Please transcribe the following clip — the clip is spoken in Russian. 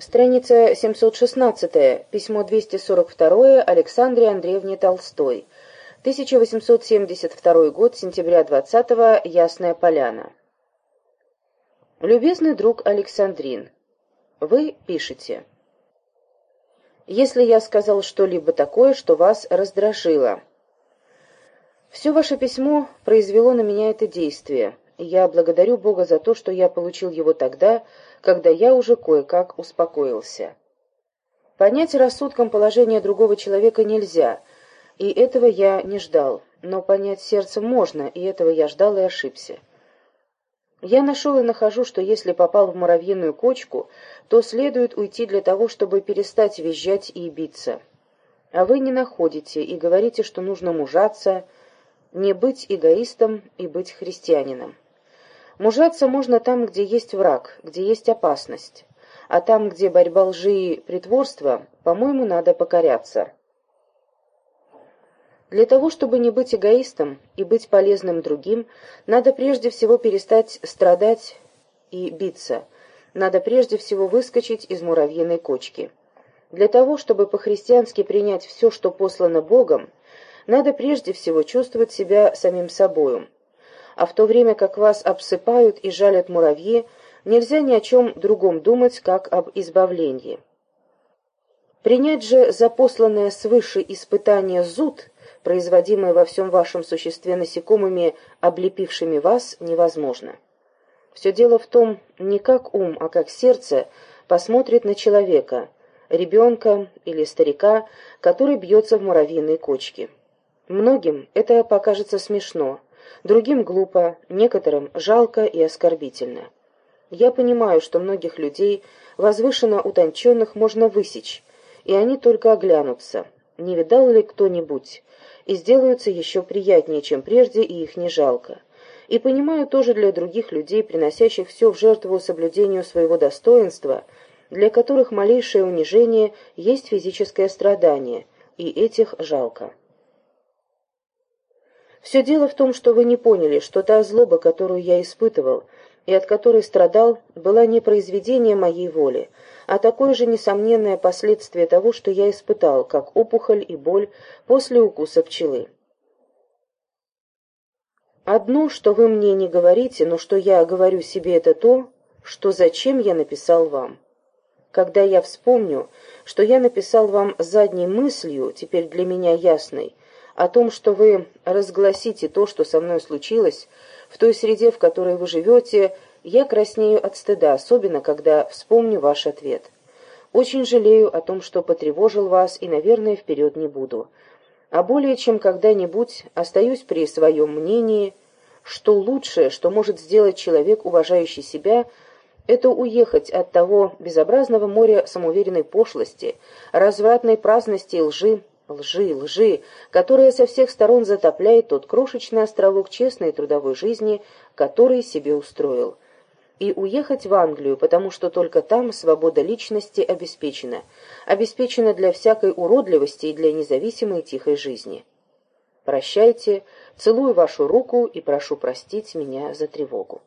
Страница 716, письмо 242 Александре Андреевне Толстой. 1872 год, сентября 20 Ясная Поляна. Любезный друг Александрин, вы пишете. Если я сказал что-либо такое, что вас раздражило. Все ваше письмо произвело на меня это действие. Я благодарю Бога за то, что я получил его тогда, когда я уже кое-как успокоился. Понять рассудком положение другого человека нельзя, и этого я не ждал, но понять сердцем можно, и этого я ждал и ошибся. Я нашел и нахожу, что если попал в муравьиную кочку, то следует уйти для того, чтобы перестать визжать и биться. А вы не находите и говорите, что нужно мужаться, не быть эгоистом и быть христианином. Мужаться можно там, где есть враг, где есть опасность. А там, где борьба лжи и притворства, по-моему, надо покоряться. Для того, чтобы не быть эгоистом и быть полезным другим, надо прежде всего перестать страдать и биться. Надо прежде всего выскочить из муравьиной кочки. Для того, чтобы по-христиански принять все, что послано Богом, надо прежде всего чувствовать себя самим собою а в то время как вас обсыпают и жалят муравьи, нельзя ни о чем другом думать, как об избавлении. Принять же за посланное свыше испытание зуд, производимое во всем вашем существе насекомыми, облепившими вас, невозможно. Все дело в том, не как ум, а как сердце посмотрит на человека, ребенка или старика, который бьется в муравьиной кочке. Многим это покажется смешно, другим глупо, некоторым жалко и оскорбительно. Я понимаю, что многих людей, возвышенно утонченных, можно высечь, и они только оглянутся, не видал ли кто-нибудь, и сделаются еще приятнее, чем прежде, и их не жалко. И понимаю тоже для других людей, приносящих все в жертву соблюдению своего достоинства, для которых малейшее унижение есть физическое страдание, и этих жалко. Все дело в том, что вы не поняли, что та злоба, которую я испытывал, и от которой страдал, была не произведение моей воли, а такое же несомненное последствие того, что я испытал, как опухоль и боль после укуса пчелы. Одно, что вы мне не говорите, но что я говорю себе, это то, что зачем я написал вам. Когда я вспомню, что я написал вам задней мыслью, теперь для меня ясной, о том, что вы разгласите то, что со мной случилось, в той среде, в которой вы живете, я краснею от стыда, особенно когда вспомню ваш ответ. Очень жалею о том, что потревожил вас, и, наверное, вперед не буду. А более чем когда-нибудь остаюсь при своем мнении, что лучшее, что может сделать человек, уважающий себя, это уехать от того безобразного моря самоуверенной пошлости, развратной праздности и лжи, лжи, лжи, которая со всех сторон затопляет тот крошечный островок честной трудовой жизни, который себе устроил. И уехать в Англию, потому что только там свобода личности обеспечена, обеспечена для всякой уродливости и для независимой тихой жизни. Прощайте, целую вашу руку и прошу простить меня за тревогу.